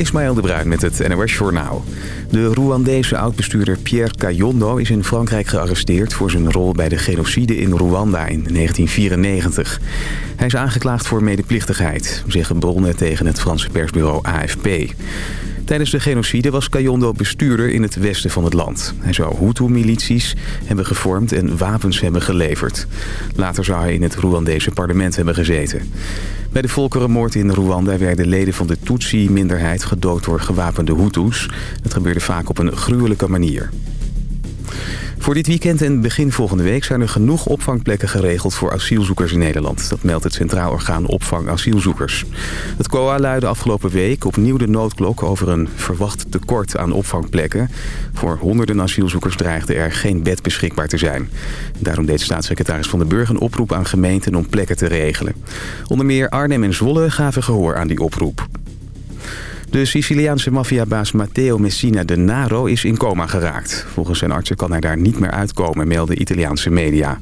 Ismaël de Bruin met het NOS Journaal. De Rwandese oud-bestuurder Pierre Kayondo is in Frankrijk gearresteerd... voor zijn rol bij de genocide in Rwanda in 1994. Hij is aangeklaagd voor medeplichtigheid, zeggen bronnen tegen het Franse persbureau AFP. Tijdens de genocide was Kayondo bestuurder in het westen van het land. Hij zou Hutu-milities hebben gevormd en wapens hebben geleverd. Later zou hij in het Rwandese parlement hebben gezeten. Bij de volkerenmoord in Rwanda werden leden van de Tutsi-minderheid gedood door gewapende Hutus. Dat gebeurde vaak op een gruwelijke manier. Voor dit weekend en begin volgende week zijn er genoeg opvangplekken geregeld voor asielzoekers in Nederland. Dat meldt het Centraal Orgaan Opvang Asielzoekers. Het COA luidde afgelopen week opnieuw de noodklok over een verwacht tekort aan opvangplekken. Voor honderden asielzoekers dreigde er geen bed beschikbaar te zijn. Daarom deed staatssecretaris Van den Burg een oproep aan gemeenten om plekken te regelen. Onder meer Arnhem en Zwolle gaven gehoor aan die oproep. De Siciliaanse maffiabaas Matteo Messina Denaro is in coma geraakt. Volgens zijn artsen kan hij daar niet meer uitkomen, melden Italiaanse media.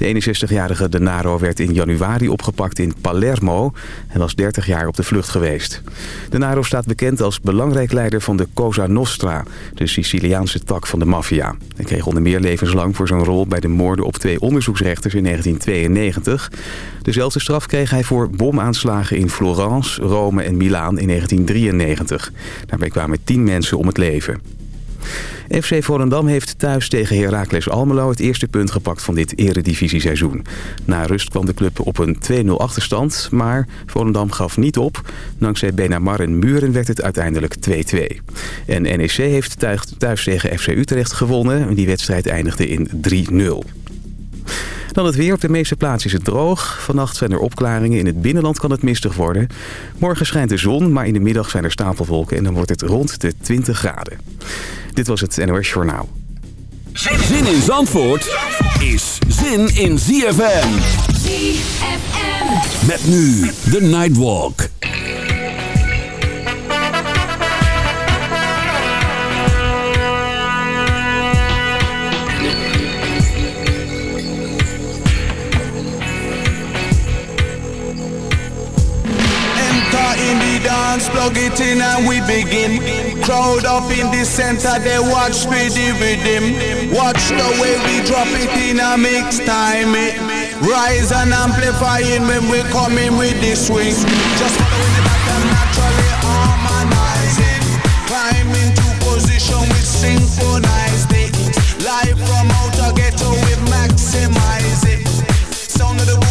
De 61-jarige Denaro werd in januari opgepakt in Palermo. Hij was 30 jaar op de vlucht geweest. Denaro staat bekend als belangrijk leider van de Cosa Nostra... de Siciliaanse tak van de maffia. Hij kreeg onder meer levenslang voor zijn rol bij de moorden op twee onderzoeksrechters in 1992. Dezelfde straf kreeg hij voor bomaanslagen in Florence, Rome en Milaan in 1993. Daarbij kwamen tien mensen om het leven. FC Volendam heeft thuis tegen Heracles Almelo het eerste punt gepakt van dit eredivisie-seizoen. Na rust kwam de club op een 2-0 achterstand, maar Volendam gaf niet op. Dankzij Benamar en Muren werd het uiteindelijk 2-2. En NEC heeft thuis tegen FC Utrecht gewonnen. Die wedstrijd eindigde in 3-0. Dan het weer. Op de meeste plaatsen is het droog. Vannacht zijn er opklaringen. In het binnenland kan het mistig worden. Morgen schijnt de zon, maar in de middag zijn er stapelwolken... en dan wordt het rond de 20 graden. Dit was het NOS Journaal. Zin in Zandvoort is zin in ZFM. ZFM. Met nu de Nightwalk. Dance, plug it in and we begin. Crowd up in the center, they watch for the rhythm. Watch the way we drop it in a mix time. It rise and amplifying when we come in with the swing. Just following the pattern, naturally harmonizing. Climb into position with synchronized it. Live from outer ghetto, we maximize it. Sound of the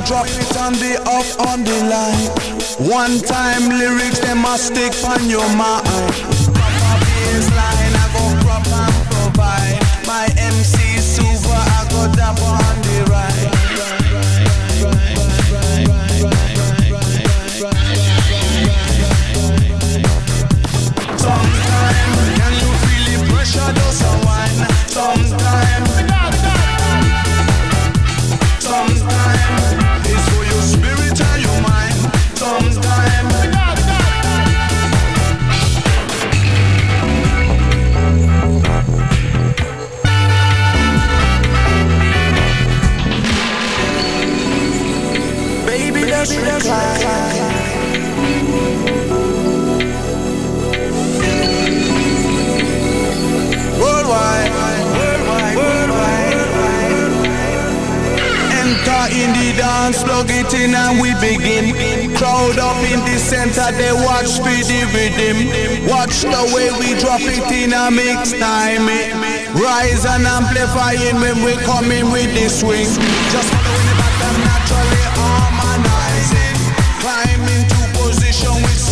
on the off on the line. One time lyrics, they must stick on your mind. Proper baseline, I go prop and provide. My MC amplifying when we come in with the swing. Just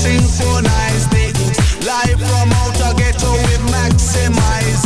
morning rain clouds up my window. I can't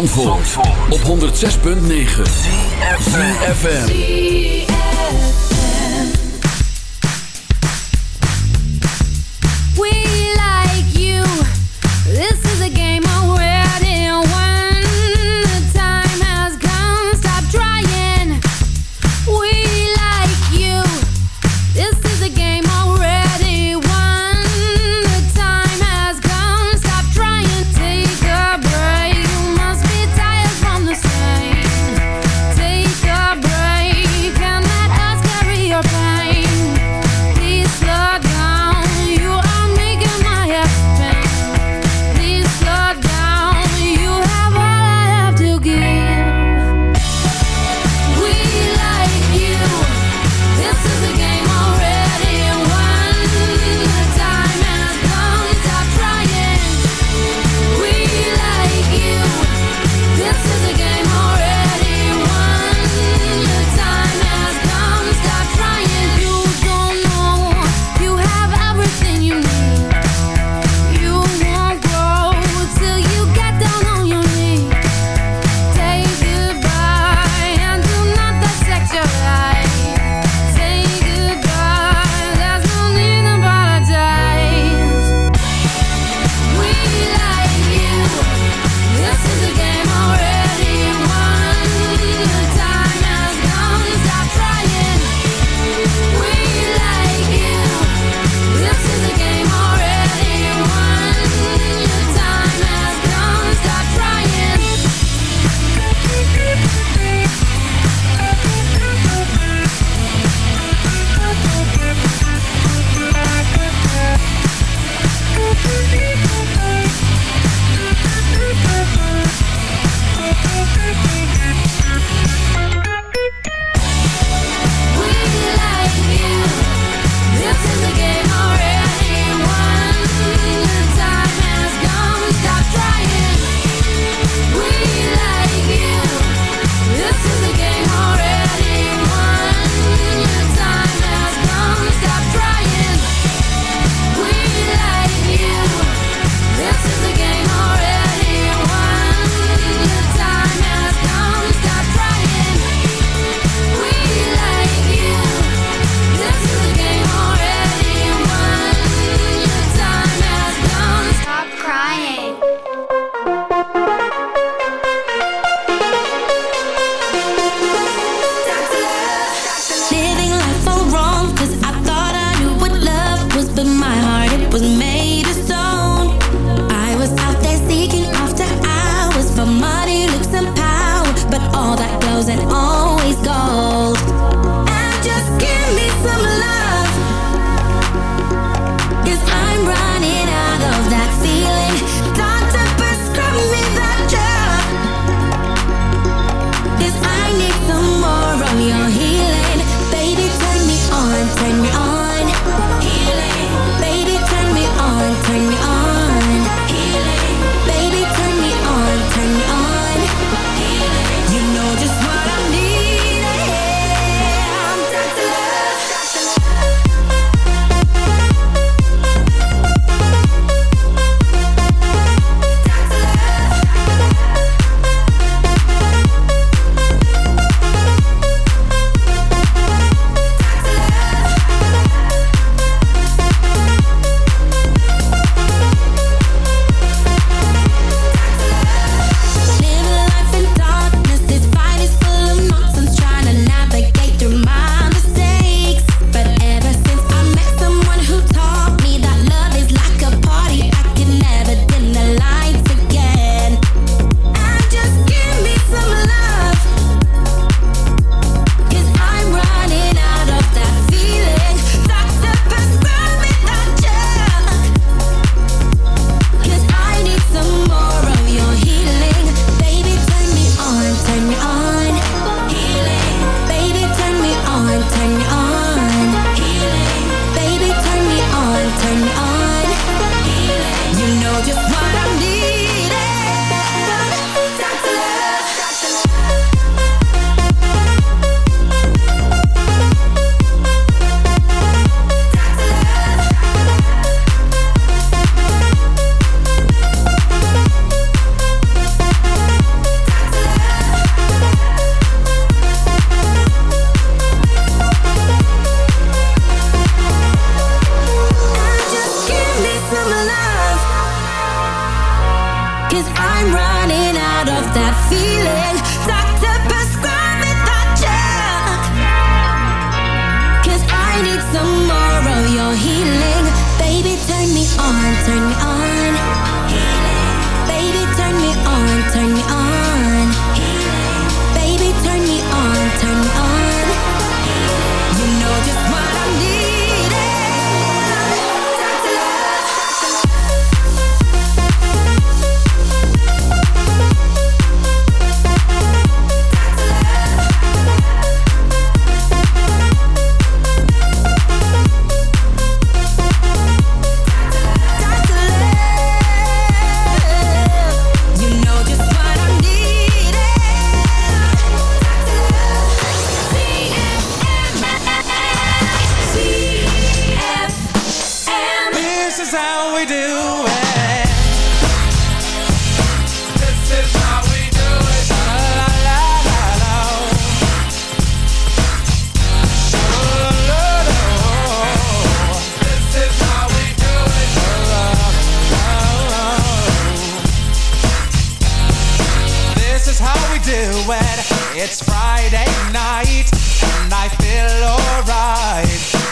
Op 106.9 ZFM.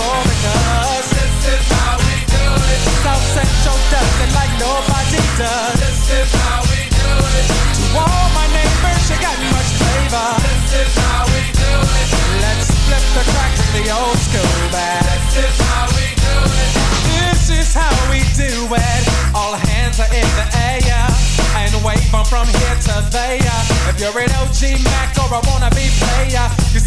this is how we do it. South Central does it like nobody does. This is how we do it. To all my neighbors, you got much flavor. This is how we do it. Let's flip the crack the old school. This is how we do it. This is how we do it. All hands are in the air. And wave from from here to there. If you're an OG Mac or a wannabe player,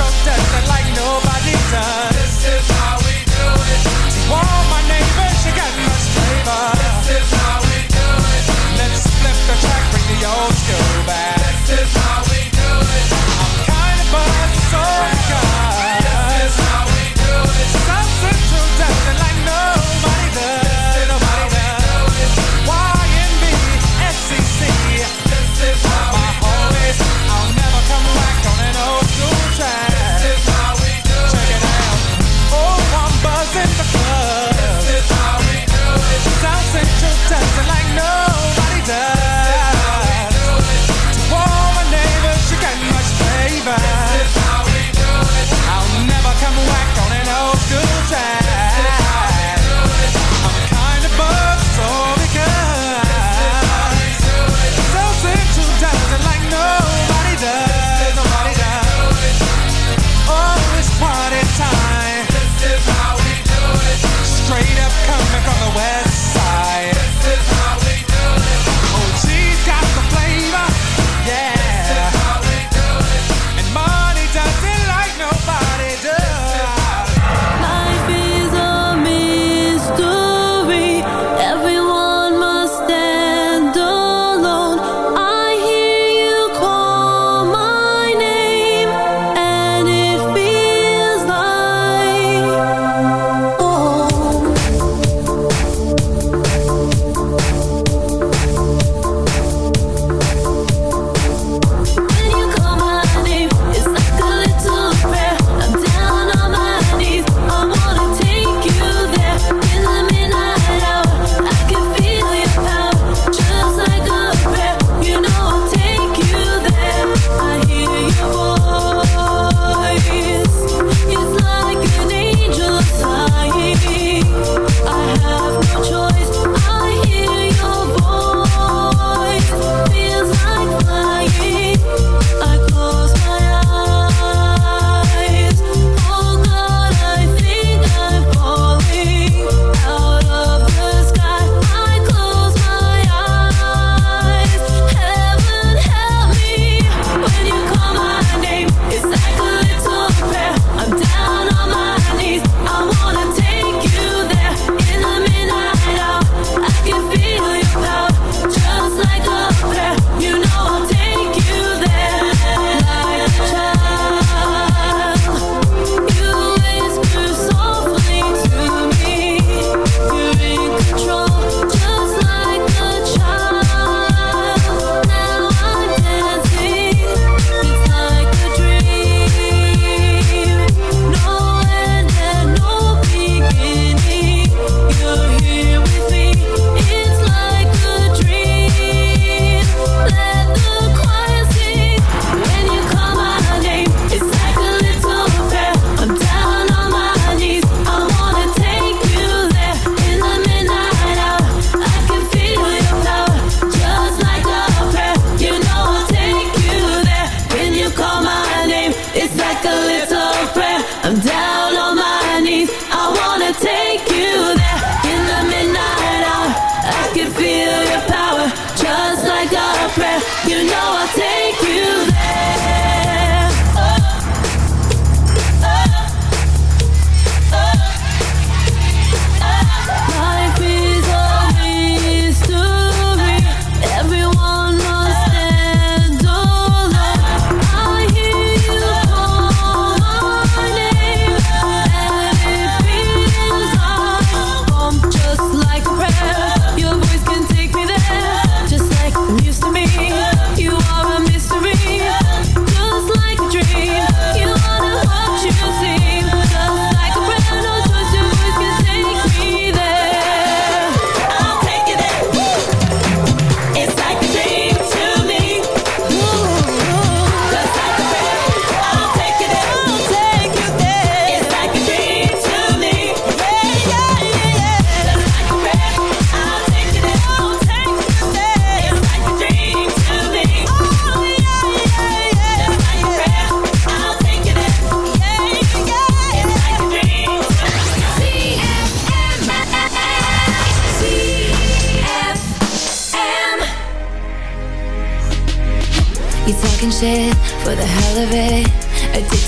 Central does it like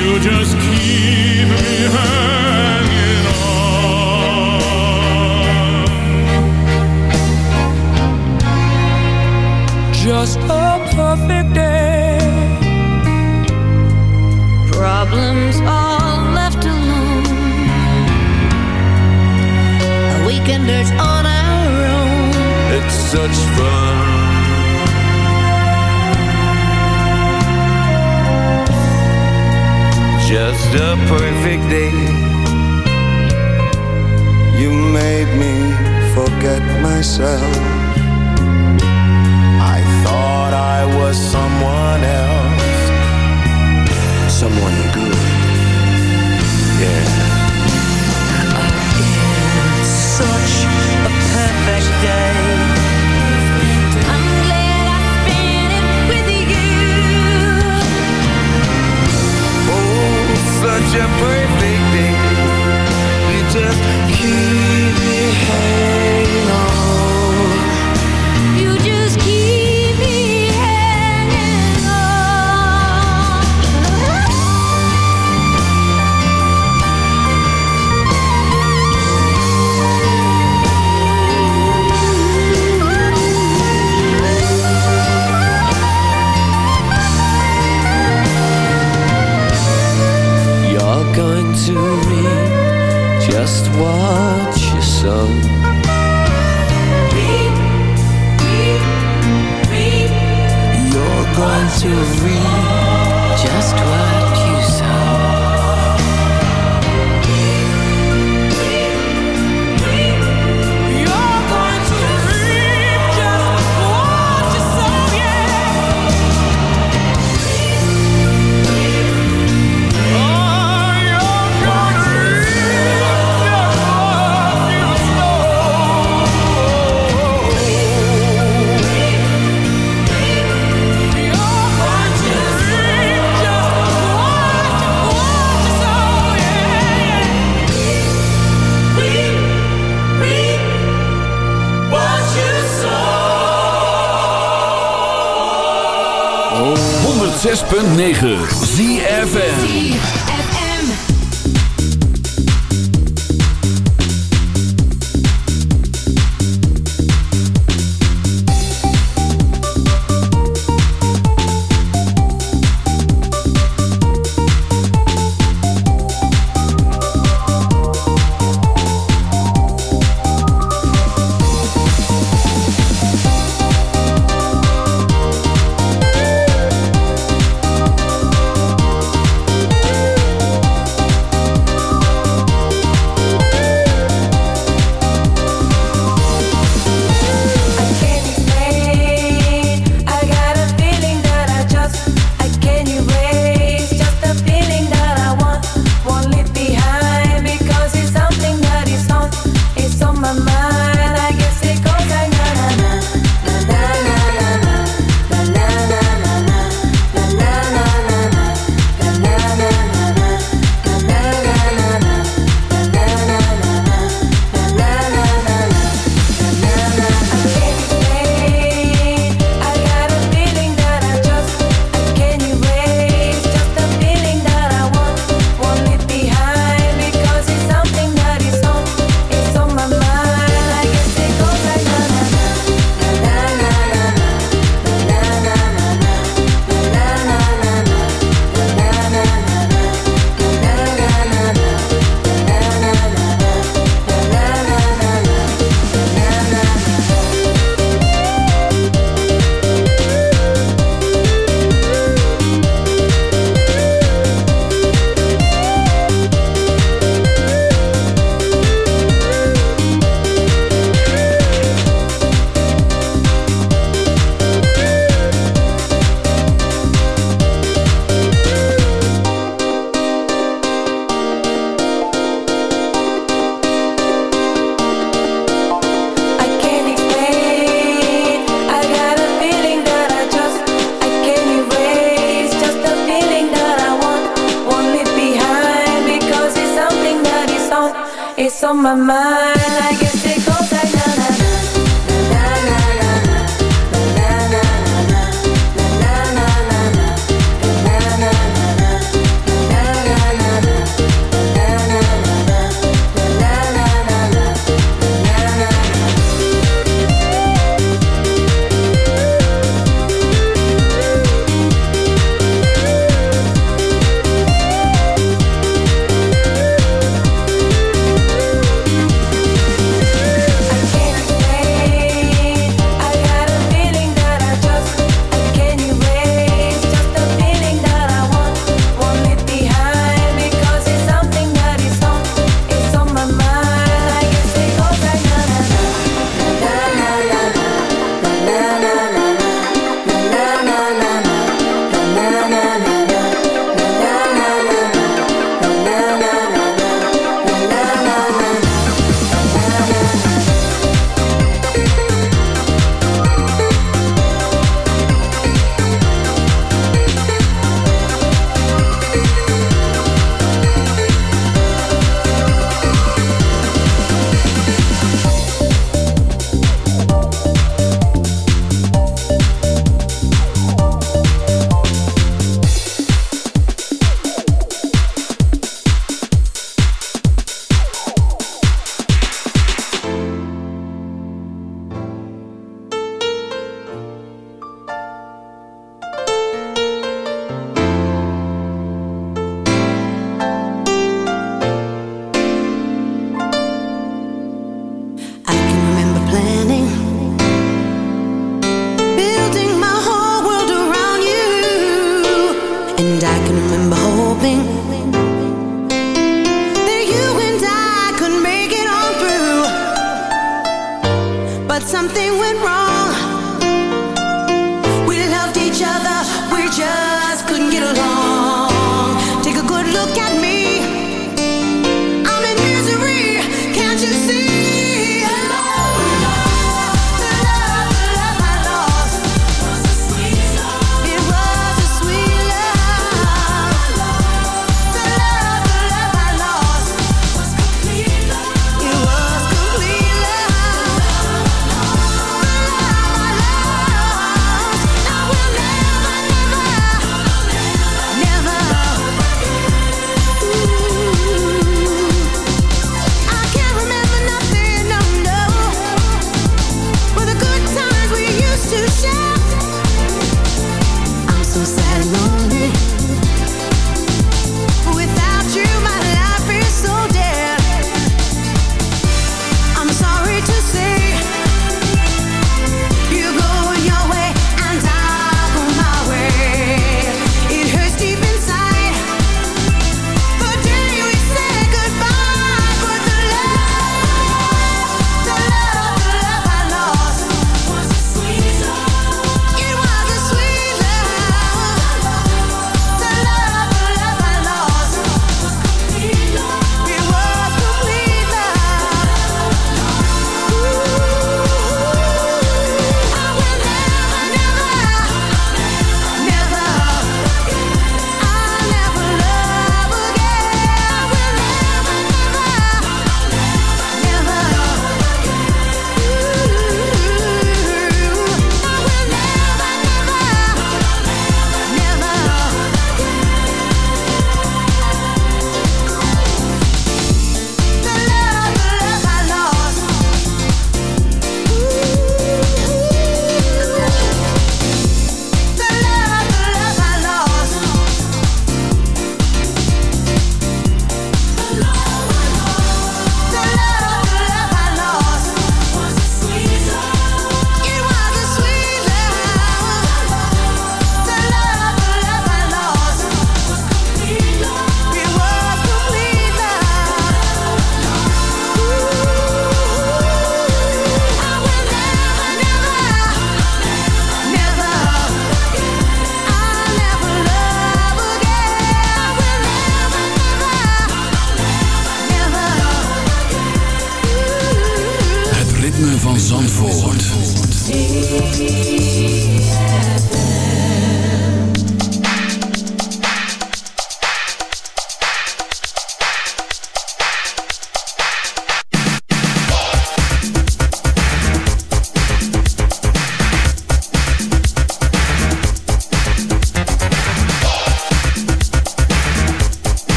you just keep me hanging. the perfect day. .9